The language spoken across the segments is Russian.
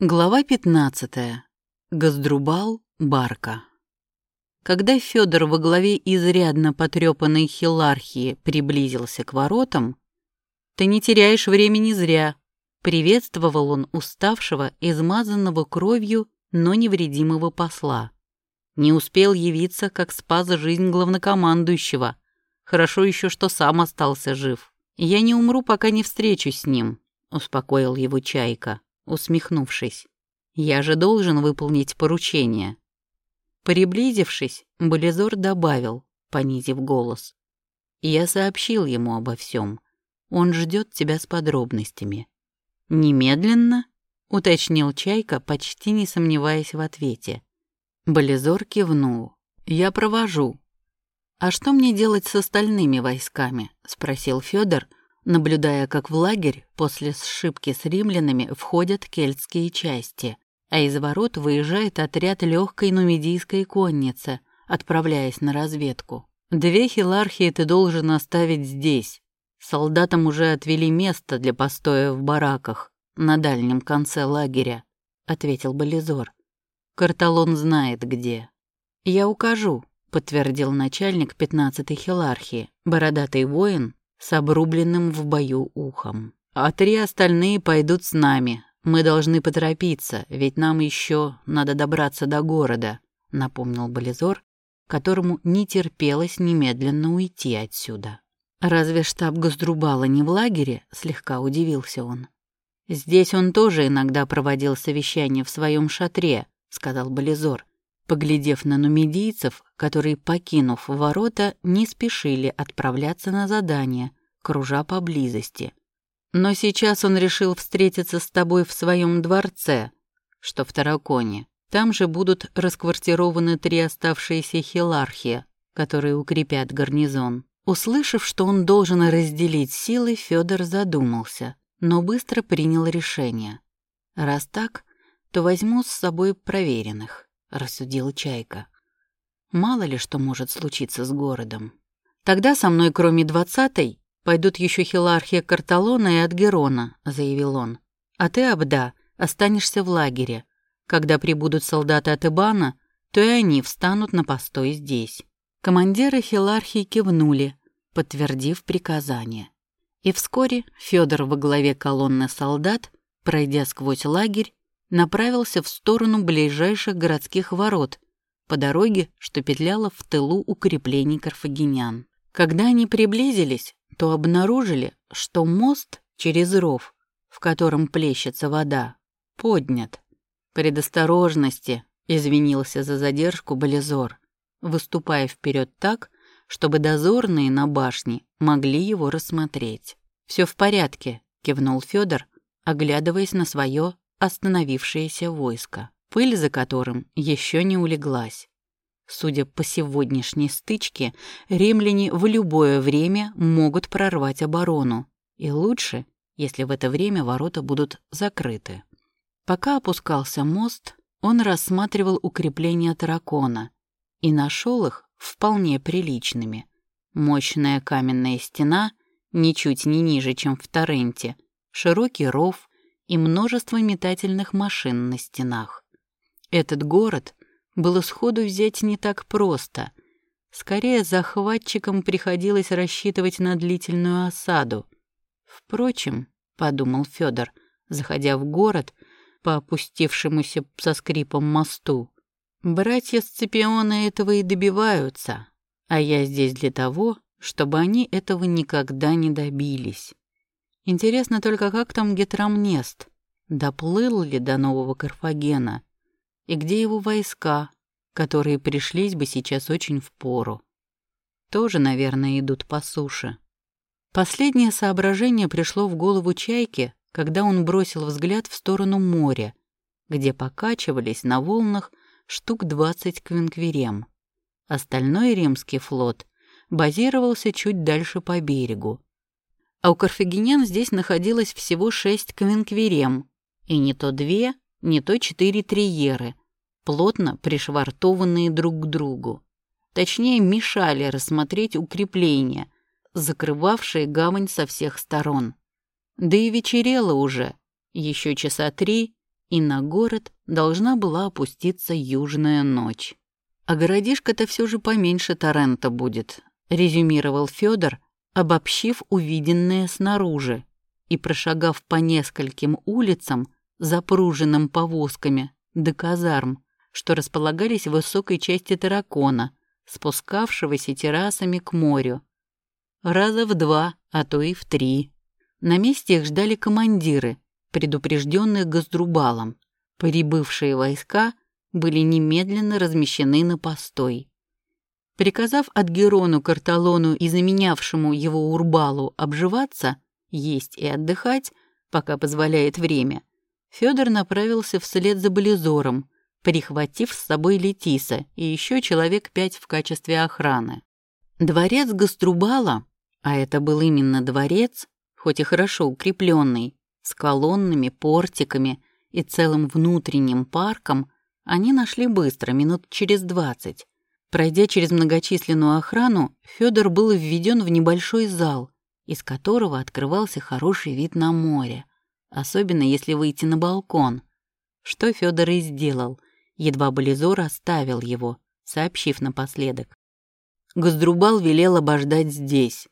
Глава 15. Газдрубал Барка. Когда Федор во главе изрядно потрепанной хилархии приблизился к воротам, «Ты не теряешь времени зря», — приветствовал он уставшего, измазанного кровью, но невредимого посла. Не успел явиться, как спас жизнь главнокомандующего. Хорошо еще, что сам остался жив. «Я не умру, пока не встречусь с ним», — успокоил его Чайка усмехнувшись. «Я же должен выполнить поручение». Приблизившись, Болизор добавил, понизив голос. «Я сообщил ему обо всем. Он ждет тебя с подробностями». «Немедленно?» — уточнил Чайка, почти не сомневаясь в ответе. Болизор кивнул. «Я провожу». «А что мне делать с остальными войсками?» — спросил Федор, наблюдая, как в лагерь после сшибки с римлянами входят кельтские части, а из ворот выезжает отряд легкой нумидийской конницы, отправляясь на разведку. «Две хилархии ты должен оставить здесь. Солдатам уже отвели место для постоя в бараках на дальнем конце лагеря», — ответил Болизор. «Карталон знает где». «Я укажу», — подтвердил начальник пятнадцатой хилархии, бородатый воин, с обрубленным в бою ухом. «А три остальные пойдут с нами. Мы должны поторопиться, ведь нам еще надо добраться до города», — напомнил Болизор, которому не терпелось немедленно уйти отсюда. «Разве штаб Газдрубала не в лагере?» — слегка удивился он. «Здесь он тоже иногда проводил совещание в своем шатре», — сказал Болизор, поглядев на нумидийцев, которые, покинув ворота, не спешили отправляться на задание, кружа поблизости. Но сейчас он решил встретиться с тобой в своем дворце, что в Тараконе. Там же будут расквартированы три оставшиеся хилархи, которые укрепят гарнизон. Услышав, что он должен разделить силы, Федор задумался, но быстро принял решение. Раз так, то возьму с собой проверенных. — рассудил Чайка. «Мало ли что может случиться с городом. Тогда со мной, кроме двадцатой, пойдут еще Хилархия Карталона и Адгерона», — заявил он. «А ты, Абда, останешься в лагере. Когда прибудут солдаты от Ибана, то и они встанут на постой здесь». Командиры Хилархии кивнули, подтвердив приказание. И вскоре Федор во главе колонны солдат, пройдя сквозь лагерь, направился в сторону ближайших городских ворот, по дороге, что петляла в тылу укреплений карфагенян. Когда они приблизились, то обнаружили, что мост через ров, в котором плещется вода, поднят. «Предосторожности», — извинился за задержку Болизор, выступая вперед так, чтобы дозорные на башне могли его рассмотреть. Все в порядке», — кивнул Федор, оглядываясь на свое остановившееся войско, пыль за которым еще не улеглась. Судя по сегодняшней стычке, римляне в любое время могут прорвать оборону, и лучше, если в это время ворота будут закрыты. Пока опускался мост, он рассматривал укрепления таракона и нашел их вполне приличными. Мощная каменная стена, ничуть не ниже, чем в Торренте, широкий ров, и множество метательных машин на стенах. Этот город было сходу взять не так просто. Скорее, захватчикам приходилось рассчитывать на длительную осаду. Впрочем, — подумал Федор, заходя в город по опустившемуся со скрипом мосту, братья Сципионы этого и добиваются, а я здесь для того, чтобы они этого никогда не добились. Интересно только, как там Гетрамнест? Доплыл ли до нового Карфагена? И где его войска, которые пришлись бы сейчас очень впору? Тоже, наверное, идут по суше. Последнее соображение пришло в голову Чайке, когда он бросил взгляд в сторону моря, где покачивались на волнах штук двадцать квинквирем. Остальной римский флот базировался чуть дальше по берегу, а у карфагенян здесь находилось всего шесть квинквирем, и не то две, не то четыре триеры, плотно пришвартованные друг к другу. Точнее, мешали рассмотреть укрепления, закрывавшие гавань со всех сторон. Да и вечерело уже, еще часа три, и на город должна была опуститься южная ночь. А городишко-то все же поменьше Торрента будет, резюмировал Федор, обобщив увиденное снаружи и прошагав по нескольким улицам, запруженным повозками, до казарм, что располагались в высокой части таракона, спускавшегося террасами к морю. Раза в два, а то и в три. На месте их ждали командиры, предупрежденные Газдрубалом. Прибывшие войска были немедленно размещены на постой. Приказав от Герону Карталону и заменявшему его Урбалу обживаться, есть и отдыхать, пока позволяет время, Федор направился вслед за Болизором, прихватив с собой Летиса и еще человек пять в качестве охраны. Дворец Гаструбала, а это был именно дворец, хоть и хорошо укрепленный, с колоннами, портиками и целым внутренним парком, они нашли быстро, минут через двадцать. Пройдя через многочисленную охрану, Федор был введен в небольшой зал, из которого открывался хороший вид на море, особенно если выйти на балкон. Что Федор и сделал, едва Болизор оставил его, сообщив напоследок. Газдрубал велел обождать здесь.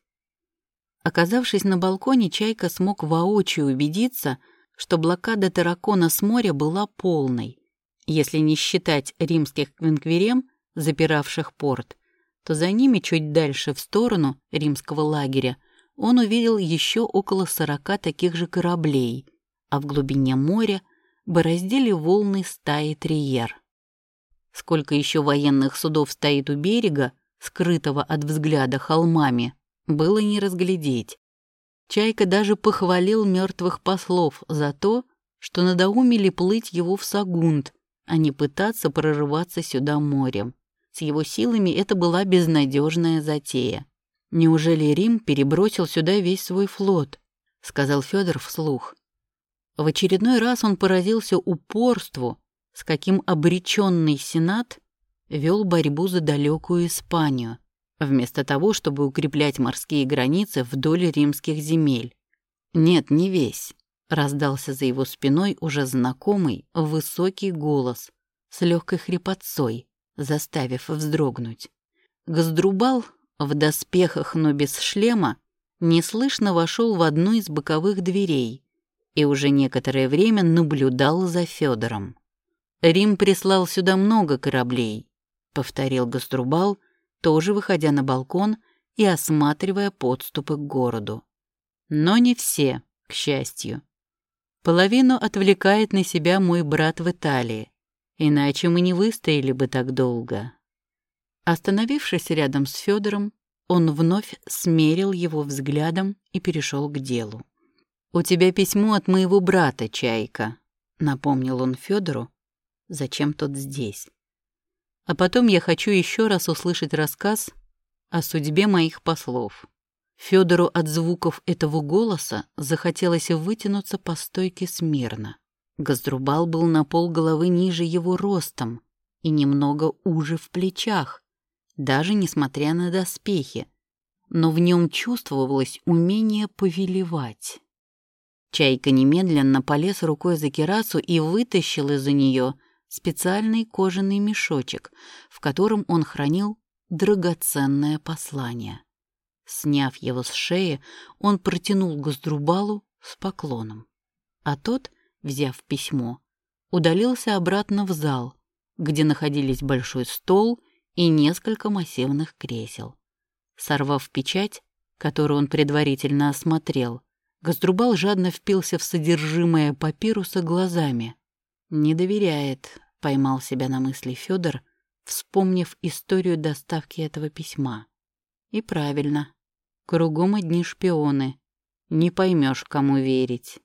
Оказавшись на балконе, Чайка смог воочию убедиться, что блокада Таракона с моря была полной. Если не считать римских квинквирем, запиравших порт, то за ними чуть дальше в сторону римского лагеря он увидел еще около сорока таких же кораблей, а в глубине моря бороздили волны стаи триер. Сколько еще военных судов стоит у берега, скрытого от взгляда холмами, было не разглядеть. Чайка даже похвалил мертвых послов за то, что надоумили плыть его в Сагунт, а не пытаться прорываться сюда морем. С его силами это была безнадежная затея. Неужели Рим перебросил сюда весь свой флот? сказал Федор вслух. В очередной раз он поразился упорству, с каким обреченный Сенат вел борьбу за далекую Испанию, вместо того, чтобы укреплять морские границы вдоль римских земель. Нет, не весь. Раздался за его спиной уже знакомый высокий голос с легкой хрипотцой, заставив вздрогнуть. Газдрубал в доспехах, но без шлема, неслышно вошел в одну из боковых дверей и уже некоторое время наблюдал за Федором. «Рим прислал сюда много кораблей», — повторил Гаструбал, тоже выходя на балкон и осматривая подступы к городу. «Но не все, к счастью. Половину отвлекает на себя мой брат в Италии, иначе мы не выстояли бы так долго». Остановившись рядом с Федором, он вновь смерил его взглядом и перешел к делу. «У тебя письмо от моего брата, Чайка», — напомнил он Федору, зачем тот здесь. «А потом я хочу еще раз услышать рассказ о судьбе моих послов». Федору от звуков этого голоса захотелось вытянуться по стойке смирно. Газдрубал был на пол головы ниже его ростом и немного уже в плечах, даже несмотря на доспехи, но в нем чувствовалось умение повелевать. Чайка немедленно полез рукой за керасу и вытащил из-за нее специальный кожаный мешочек, в котором он хранил драгоценное послание. Сняв его с шеи, он протянул Газдрубалу с поклоном. А тот, взяв письмо, удалился обратно в зал, где находились большой стол и несколько массивных кресел. Сорвав печать, которую он предварительно осмотрел, Газдрубал жадно впился в содержимое папируса глазами. «Не доверяет», — поймал себя на мысли Федор, вспомнив историю доставки этого письма. «И правильно. Кругом одни шпионы. Не поймешь, кому верить».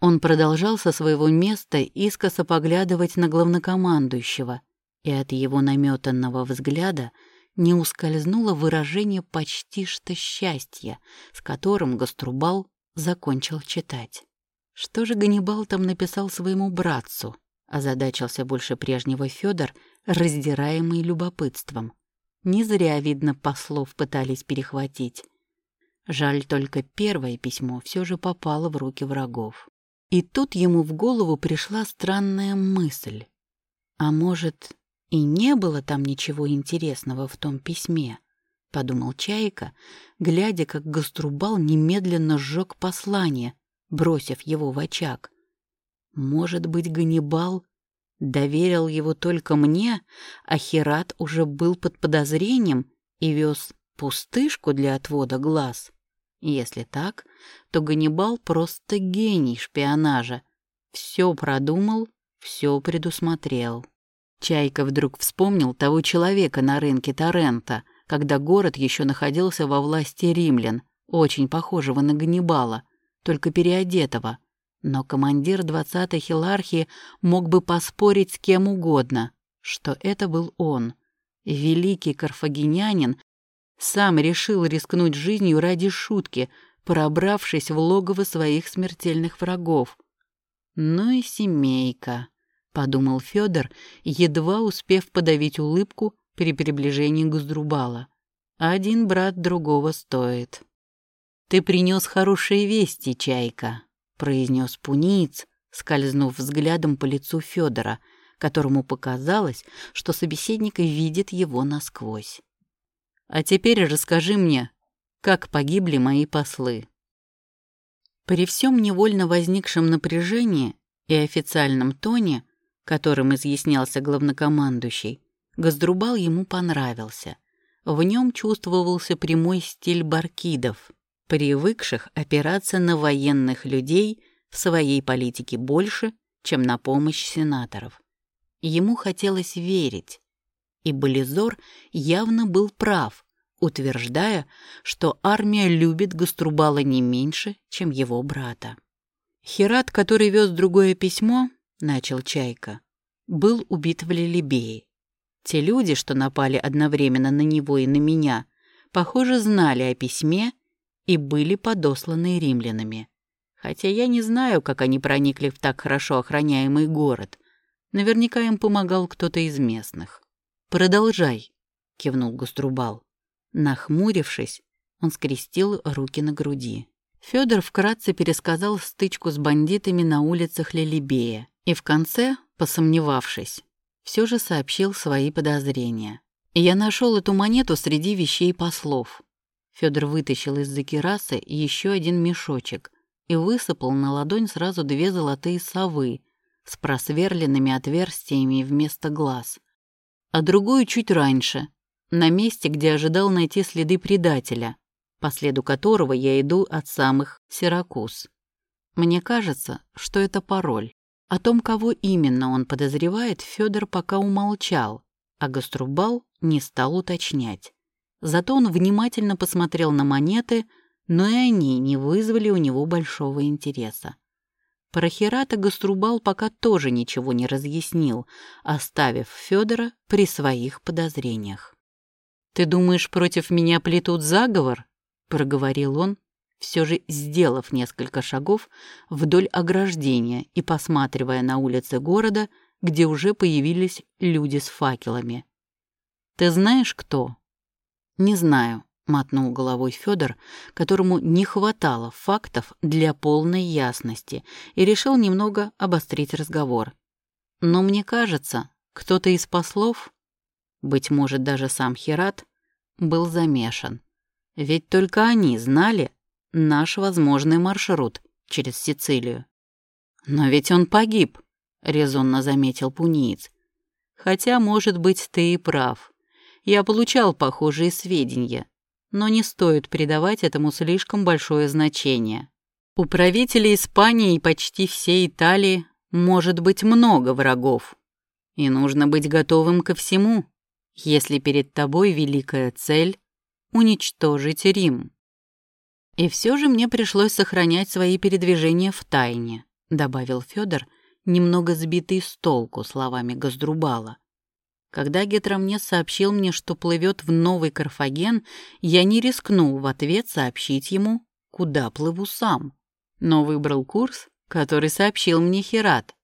Он продолжал со своего места искоса поглядывать на главнокомандующего, и от его наметанного взгляда не ускользнуло выражение почти что счастья, с которым Гаструбал закончил читать. Что же Ганнибал там написал своему братцу? Озадачился больше прежнего Федор, раздираемый любопытством. Не зря, видно, послов пытались перехватить. Жаль только первое письмо все же попало в руки врагов. И тут ему в голову пришла странная мысль. А может, и не было там ничего интересного в том письме? — подумал Чайка, глядя, как Гаструбал немедленно сжег послание, бросив его в очаг. Может быть, Ганнибал доверил его только мне, а Херат уже был под подозрением и вез пустышку для отвода глаз? Если так, то Ганнибал просто гений шпионажа. Все продумал, все предусмотрел. Чайка вдруг вспомнил того человека на рынке Торрента, когда город еще находился во власти римлян, очень похожего на Ганнибала, только переодетого. Но командир 20-й хилархии мог бы поспорить с кем угодно, что это был он, великий карфагенянин, сам решил рискнуть жизнью ради шутки, пробравшись в логово своих смертельных врагов. «Ну и семейка», — подумал Федор, едва успев подавить улыбку при приближении Гуздрубала. «Один брат другого стоит». «Ты принес хорошие вести, Чайка», — произнес пуниц, скользнув взглядом по лицу Федора, которому показалось, что собеседник видит его насквозь. А теперь расскажи мне, как погибли мои послы». При всем невольно возникшем напряжении и официальном тоне, которым изъяснялся главнокомандующий, Газдрубал ему понравился. В нем чувствовался прямой стиль баркидов, привыкших опираться на военных людей в своей политике больше, чем на помощь сенаторов. Ему хотелось верить, и Болизор явно был прав, утверждая, что армия любит Гаструбала не меньше, чем его брата. Херат, который вез другое письмо, начал Чайка, был убит в Лилибее. Те люди, что напали одновременно на него и на меня, похоже, знали о письме и были подосланы римлянами. Хотя я не знаю, как они проникли в так хорошо охраняемый город. Наверняка им помогал кто-то из местных. «Продолжай», — кивнул Густрубал. Нахмурившись, он скрестил руки на груди. Федор вкратце пересказал стычку с бандитами на улицах Лелебея и в конце, посомневавшись, все же сообщил свои подозрения. «Я нашел эту монету среди вещей послов». Федор вытащил из-за керасы еще один мешочек и высыпал на ладонь сразу две золотые совы с просверленными отверстиями вместо глаз а другую чуть раньше, на месте, где ожидал найти следы предателя, по следу которого я иду от самых Сиракуз. Мне кажется, что это пароль. О том, кого именно он подозревает, Федор пока умолчал, а Гаструбал не стал уточнять. Зато он внимательно посмотрел на монеты, но и они не вызвали у него большого интереса. Про Херата Гаструбал пока тоже ничего не разъяснил, оставив Федора при своих подозрениях. «Ты думаешь, против меня плетут заговор?» — проговорил он, все же сделав несколько шагов вдоль ограждения и посматривая на улицы города, где уже появились люди с факелами. «Ты знаешь, кто?» «Не знаю», мотнул головой Федор, которому не хватало фактов для полной ясности, и решил немного обострить разговор. Но мне кажется, кто-то из послов, быть может, даже сам Херат, был замешан. Ведь только они знали наш возможный маршрут через Сицилию. «Но ведь он погиб», — резонно заметил пуниец. «Хотя, может быть, ты и прав. Я получал похожие сведения, но не стоит придавать этому слишком большое значение. У правителей Испании и почти всей Италии может быть много врагов, и нужно быть готовым ко всему, если перед тобой великая цель — уничтожить Рим. И все же мне пришлось сохранять свои передвижения в тайне, добавил Федор, немного сбитый с толку словами Газдрубала. Когда Гетромнес сообщил мне, что плывет в Новый Карфаген, я не рискнул в ответ сообщить ему, куда плыву сам, но выбрал курс, который сообщил мне Херат.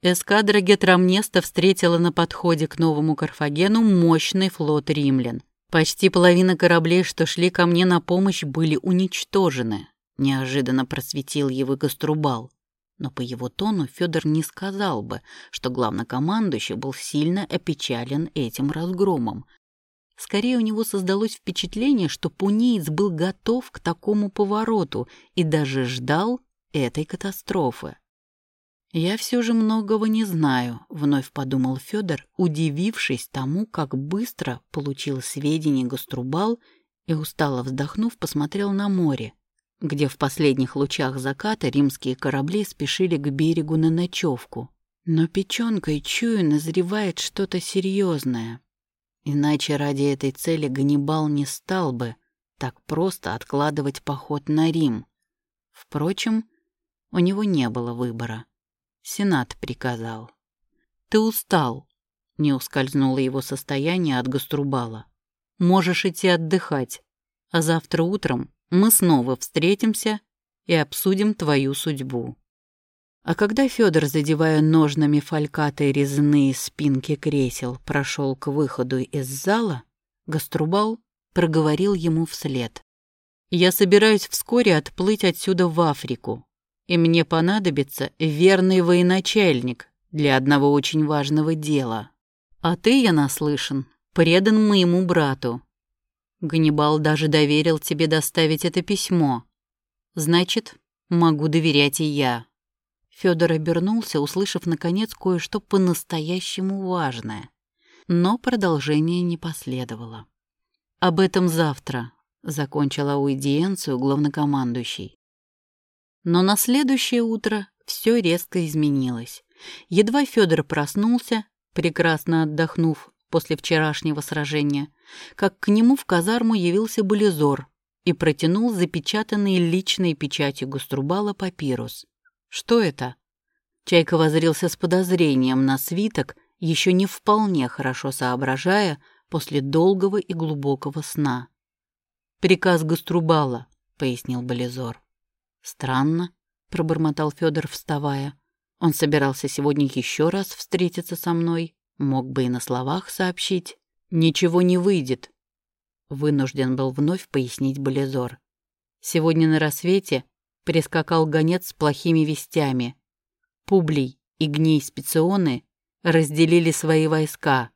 Эскадра Гетромнеста встретила на подходе к Новому Карфагену мощный флот римлян. Почти половина кораблей, что шли ко мне на помощь, были уничтожены. Неожиданно просветил его Гаструбал. Но по его тону Федор не сказал бы, что главнокомандующий был сильно опечален этим разгромом. Скорее, у него создалось впечатление, что пунеец был готов к такому повороту и даже ждал этой катастрофы. «Я все же многого не знаю», — вновь подумал Федор, удивившись тому, как быстро получил сведения Гаструбал и, устало вздохнув, посмотрел на море, где в последних лучах заката римские корабли спешили к берегу на ночевку. Но печенкой чую назревает что-то серьезное. Иначе ради этой цели Ганнибал не стал бы так просто откладывать поход на Рим. Впрочем, у него не было выбора. Сенат приказал. «Ты устал», — не ускользнуло его состояние от Гаструбала. «Можешь идти отдыхать, а завтра утром мы снова встретимся и обсудим твою судьбу». А когда Федор, задевая ножнами фалькаты резные спинки кресел, прошел к выходу из зала, Гаструбал проговорил ему вслед. «Я собираюсь вскоре отплыть отсюда в Африку, и мне понадобится верный военачальник для одного очень важного дела. А ты, я наслышан, предан моему брату, Ганнибал даже доверил тебе доставить это письмо. Значит, могу доверять и я». Федор обернулся, услышав, наконец, кое-что по-настоящему важное. Но продолжение не последовало. «Об этом завтра», — закончила аудиенцию главнокомандующий. Но на следующее утро все резко изменилось. Едва Федор проснулся, прекрасно отдохнув после вчерашнего сражения, как к нему в казарму явился Болизор и протянул запечатанный личной печатью Густрубала папирус. «Что это?» Чайка возрился с подозрением на свиток, еще не вполне хорошо соображая после долгого и глубокого сна. «Приказ Гаструбала», — пояснил Болизор. «Странно», — пробормотал Федор, вставая. «Он собирался сегодня еще раз встретиться со мной, Мог бы и на словах сообщить. Ничего не выйдет. Вынужден был вновь пояснить Болезор. Сегодня на рассвете прискакал гонец с плохими вестями. Публий и Гней Специоны разделили свои войска.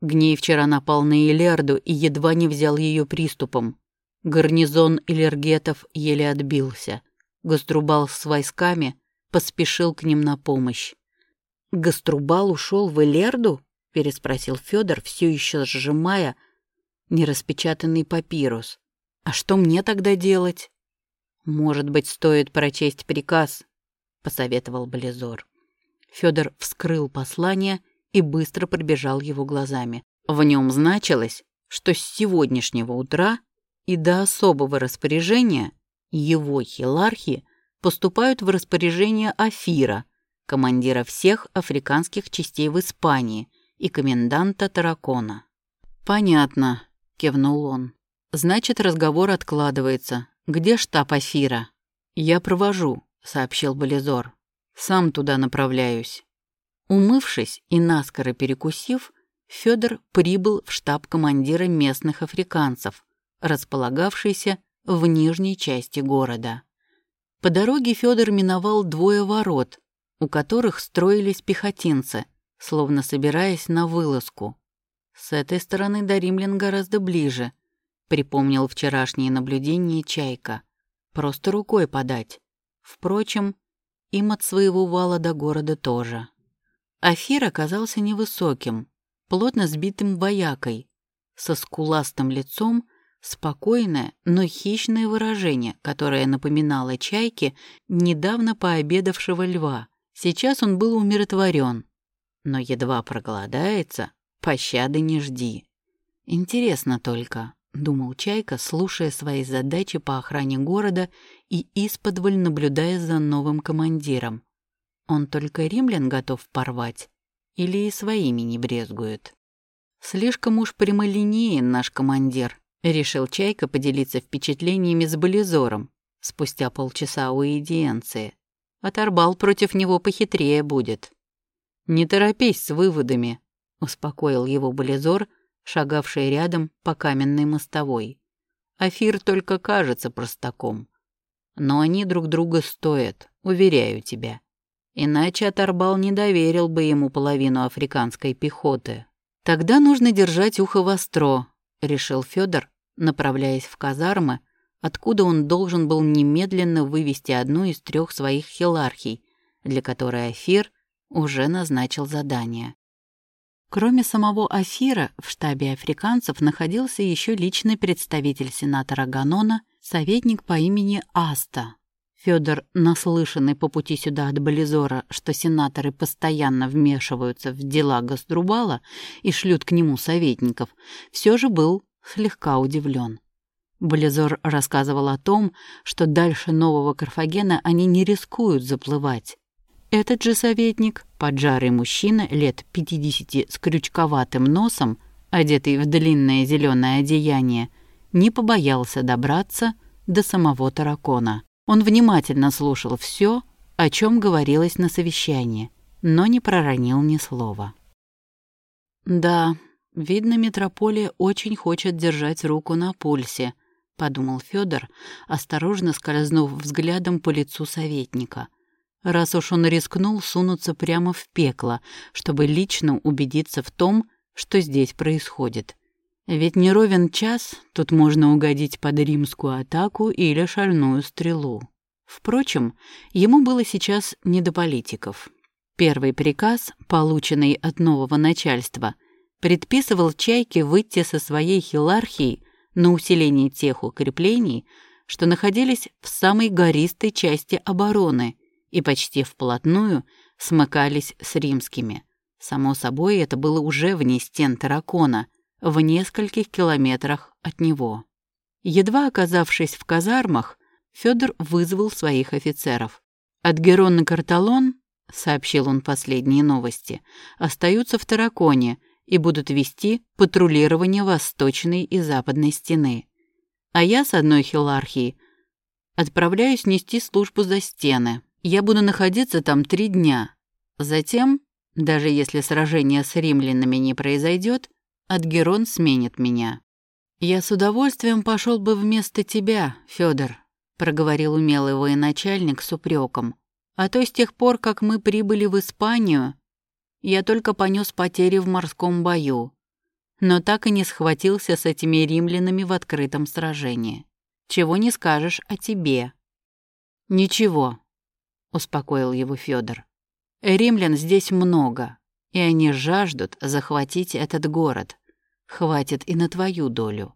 Гней вчера напал на Илерду и едва не взял ее приступом. Гарнизон Илергетов еле отбился. Гаструбал с войсками поспешил к ним на помощь. Гаструбал ушел в Элерду? Переспросил Федор, все еще сжимая нераспечатанный папирус. А что мне тогда делать? Может быть, стоит прочесть приказ, посоветовал Близор. Федор вскрыл послание и быстро пробежал его глазами. В нем значилось, что с сегодняшнего утра и до особого распоряжения его хилархи поступают в распоряжение Афира, командира всех африканских частей в Испании и коменданта Таракона. «Понятно», — кивнул он. «Значит, разговор откладывается. Где штаб Афира?» «Я провожу», — сообщил Болизор. «Сам туда направляюсь». Умывшись и наскоро перекусив, Федор прибыл в штаб командира местных африканцев, располагавшийся в нижней части города. По дороге Федор миновал двое ворот, у которых строились пехотинцы, словно собираясь на вылазку. С этой стороны до римлян гораздо ближе, припомнил вчерашние наблюдения Чайка. Просто рукой подать. Впрочем, им от своего вала до города тоже. Афир оказался невысоким, плотно сбитым воякой, со скуластым лицом, спокойное, но хищное выражение, которое напоминало чайке недавно пообедавшего льва. Сейчас он был умиротворен, но едва проголодается, пощады не жди. Интересно только, думал Чайка, слушая свои задачи по охране города и исподволь наблюдая за новым командиром. Он только римлян готов порвать или и своими не брезгует? Слишком уж прямолинеен наш командир, решил Чайка поделиться впечатлениями с Болизором спустя полчаса уидиенции а Тарбал против него похитрее будет. «Не торопись с выводами», — успокоил его Болизор, шагавший рядом по каменной мостовой. «Афир только кажется простаком. Но они друг друга стоят, уверяю тебя. Иначе Аторбал не доверил бы ему половину африканской пехоты. Тогда нужно держать ухо востро, решил Федор, направляясь в казармы, откуда он должен был немедленно вывести одну из трех своих хилархий, для которой Афир уже назначил задание. Кроме самого Афира, в штабе африканцев находился еще личный представитель сенатора Ганона, советник по имени Аста. Федор, наслышанный по пути сюда от Болизора, что сенаторы постоянно вмешиваются в дела Госдрубала и шлют к нему советников, все же был слегка удивлен. Болизор рассказывал о том, что дальше нового Карфагена они не рискуют заплывать, этот же советник, поджарый мужчина лет 50 с крючковатым носом, одетый в длинное зеленое одеяние, не побоялся добраться до самого таракона. Он внимательно слушал все, о чем говорилось на совещании, но не проронил ни слова. «Да, видно, метрополия очень хочет держать руку на пульсе», — подумал Федор, осторожно скользнув взглядом по лицу советника — раз уж он рискнул сунуться прямо в пекло, чтобы лично убедиться в том, что здесь происходит. Ведь не ровен час тут можно угодить под римскую атаку или шальную стрелу. Впрочем, ему было сейчас не до политиков. Первый приказ, полученный от нового начальства, предписывал Чайке выйти со своей хилархией на усиление тех укреплений, что находились в самой гористой части обороны и почти вплотную смыкались с римскими. Само собой, это было уже вне стен Таракона, в нескольких километрах от него. Едва оказавшись в казармах, Федор вызвал своих офицеров. От Герона Карталон, сообщил он последние новости, остаются в Тараконе и будут вести патрулирование восточной и западной стены. А я с одной хилархией отправляюсь нести службу за стены. Я буду находиться там три дня. Затем, даже если сражение с римлянами не произойдет, Адгерон сменит меня. Я с удовольствием пошел бы вместо тебя, Федор, проговорил умелый военачальник с упреком. А то с тех пор, как мы прибыли в Испанию, я только понес потери в морском бою, но так и не схватился с этими римлянами в открытом сражении. Чего не скажешь о тебе. Ничего, успокоил его Федор. Римлян здесь много, и они жаждут захватить этот город. Хватит и на твою долю.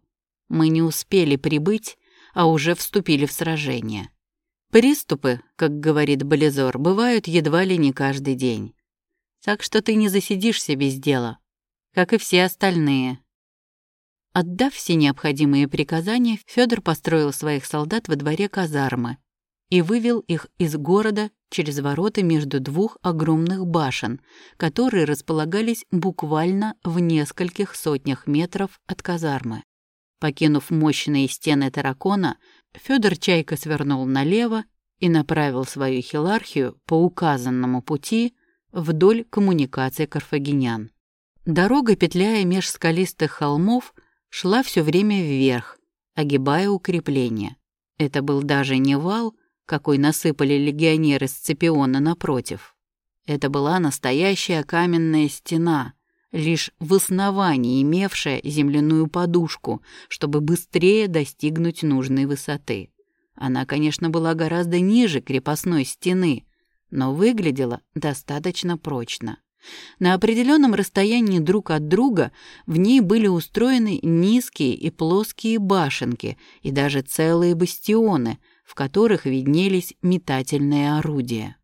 Мы не успели прибыть, а уже вступили в сражение. Приступы, как говорит Болизор, бывают едва ли не каждый день. Так что ты не засидишься без дела, как и все остальные. Отдав все необходимые приказания, Федор построил своих солдат во дворе казармы и вывел их из города через ворота между двух огромных башен, которые располагались буквально в нескольких сотнях метров от казармы. Покинув мощные стены таракона, Федор Чайка свернул налево и направил свою хилархию по указанному пути вдоль коммуникации карфагенян. Дорога, петляя меж скалистых холмов, шла все время вверх, огибая укрепления. Это был даже не вал, какой насыпали легионеры Сципиона напротив. Это была настоящая каменная стена, лишь в основании имевшая земляную подушку, чтобы быстрее достигнуть нужной высоты. Она, конечно, была гораздо ниже крепостной стены, но выглядела достаточно прочно. На определенном расстоянии друг от друга в ней были устроены низкие и плоские башенки и даже целые бастионы, в которых виднелись метательные орудия.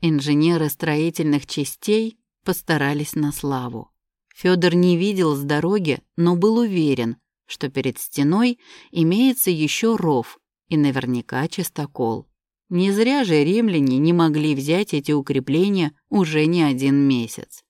Инженеры строительных частей постарались на славу. Федор не видел с дороги, но был уверен, что перед стеной имеется еще ров и наверняка чистокол. Не зря же римляне не могли взять эти укрепления уже не один месяц.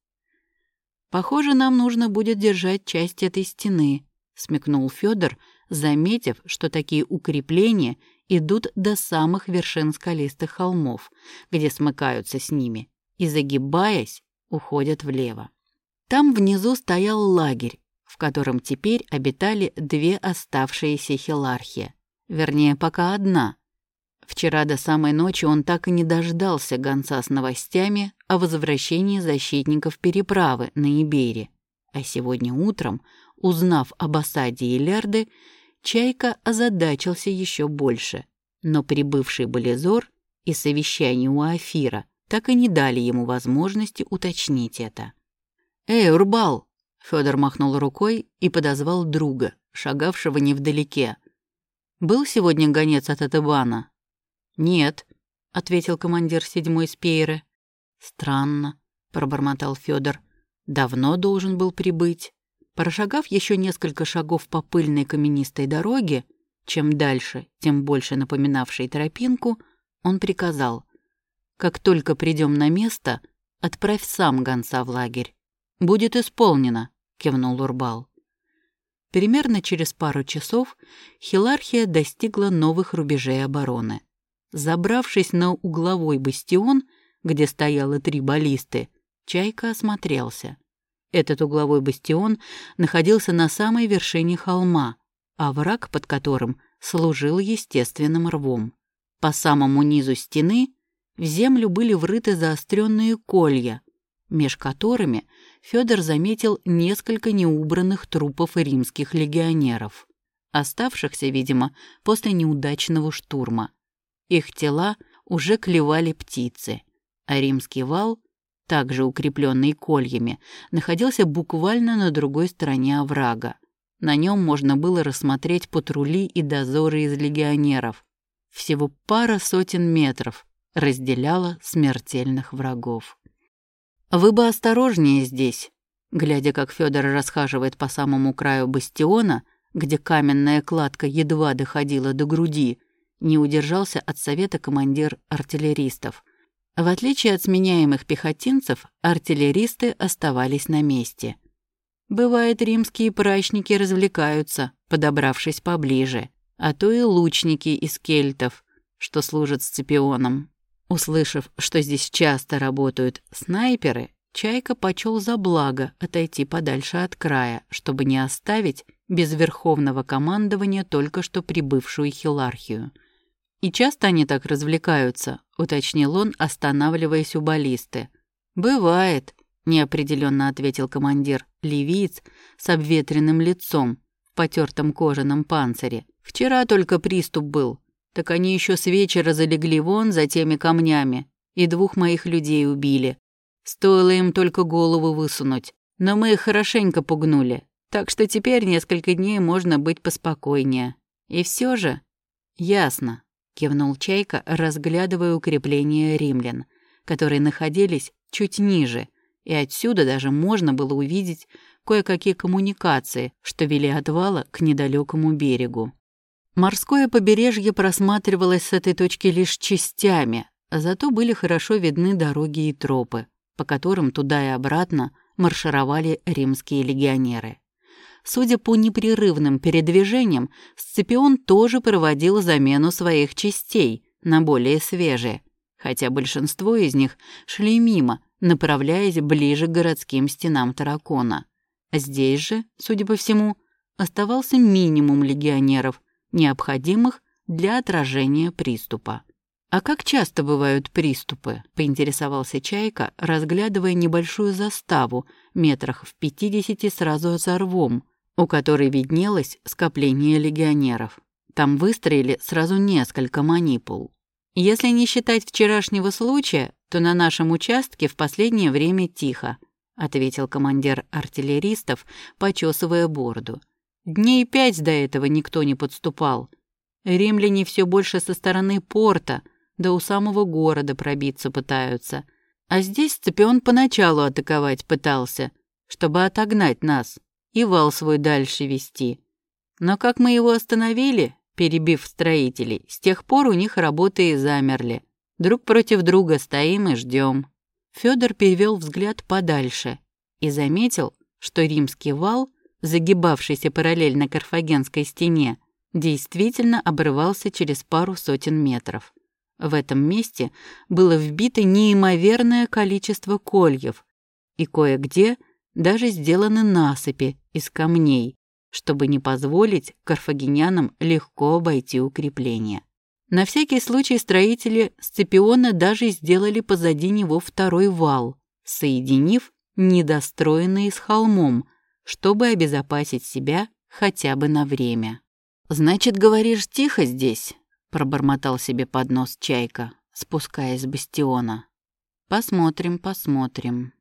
«Похоже, нам нужно будет держать часть этой стены», — смекнул Федор, заметив, что такие укрепления идут до самых вершин скалистых холмов, где смыкаются с ними, и, загибаясь, уходят влево. Там внизу стоял лагерь, в котором теперь обитали две оставшиеся хилархии, вернее, пока одна. Вчера до самой ночи он так и не дождался гонца с новостями о возвращении защитников переправы на Ибере. А сегодня утром, узнав об осаде Илярды, Чайка озадачился еще больше. Но прибывший Болизор и совещание у Афира так и не дали ему возможности уточнить это. «Эй, Урбал!» — Федор махнул рукой и подозвал друга, шагавшего невдалеке. «Был сегодня гонец от Атыбана?» «Нет», — ответил командир седьмой спейры. «Странно», — пробормотал Федор. «Давно должен был прибыть». Прошагав еще несколько шагов по пыльной каменистой дороге, чем дальше, тем больше напоминавшей тропинку, он приказал. «Как только придем на место, отправь сам гонца в лагерь. Будет исполнено», — кивнул Урбал. Примерно через пару часов Хилархия достигла новых рубежей обороны. Забравшись на угловой бастион, где стояло три баллисты, Чайка осмотрелся. Этот угловой бастион находился на самой вершине холма, а враг под которым служил естественным рвом. По самому низу стены в землю были врыты заостренные колья, меж которыми Федор заметил несколько неубранных трупов римских легионеров, оставшихся, видимо, после неудачного штурма. Их тела уже клевали птицы, а римский вал, также укрепленный кольями, находился буквально на другой стороне оврага. На нем можно было рассмотреть патрули и дозоры из легионеров. Всего пара сотен метров разделяла смертельных врагов. «Вы бы осторожнее здесь», глядя, как Федор расхаживает по самому краю бастиона, где каменная кладка едва доходила до груди, не удержался от совета командир артиллеристов. В отличие от сменяемых пехотинцев, артиллеристы оставались на месте. Бывает, римские прачники развлекаются, подобравшись поближе, а то и лучники из кельтов, что служат Сципионом. Услышав, что здесь часто работают снайперы, Чайка почел за благо отойти подальше от края, чтобы не оставить без верховного командования только что прибывшую хилархию — «И часто они так развлекаются?» — уточнил он, останавливаясь у баллисты. «Бывает», — неопределенно ответил командир, ливиец с обветренным лицом в потертом кожаном панцире. «Вчера только приступ был. Так они еще с вечера залегли вон за теми камнями и двух моих людей убили. Стоило им только голову высунуть. Но мы их хорошенько пугнули, так что теперь несколько дней можно быть поспокойнее. И все же...» «Ясно», кивнул Чайка, разглядывая укрепления римлян, которые находились чуть ниже, и отсюда даже можно было увидеть кое-какие коммуникации, что вели от вала к недалекому берегу. Морское побережье просматривалось с этой точки лишь частями, зато были хорошо видны дороги и тропы, по которым туда и обратно маршировали римские легионеры. Судя по непрерывным передвижениям, Сципион тоже проводил замену своих частей на более свежие, хотя большинство из них шли мимо, направляясь ближе к городским стенам Таракона. Здесь же, судя по всему, оставался минимум легионеров, необходимых для отражения приступа. «А как часто бывают приступы?» — поинтересовался Чайка, разглядывая небольшую заставу метрах в пятидесяти сразу за рвом, у которой виднелось скопление легионеров. Там выстроили сразу несколько манипул. Если не считать вчерашнего случая, то на нашем участке в последнее время тихо, ответил командир артиллеристов, почесывая бороду. Дней пять до этого никто не подступал. Римляне все больше со стороны порта, да у самого города пробиться пытаются. А здесь Сципион поначалу атаковать пытался, чтобы отогнать нас и вал свой дальше вести. Но как мы его остановили, перебив строителей, с тех пор у них работы и замерли. Друг против друга стоим и ждем. Федор перевел взгляд подальше и заметил, что римский вал, загибавшийся параллельно Карфагенской стене, действительно обрывался через пару сотен метров. В этом месте было вбито неимоверное количество кольев, и кое-где даже сделаны насыпи из камней, чтобы не позволить карфагенянам легко обойти укрепление. На всякий случай строители Сципиона даже сделали позади него второй вал, соединив недостроенные с холмом, чтобы обезопасить себя хотя бы на время. «Значит, говоришь, тихо здесь?» — пробормотал себе под нос Чайка, спускаясь с бастиона. «Посмотрим, посмотрим».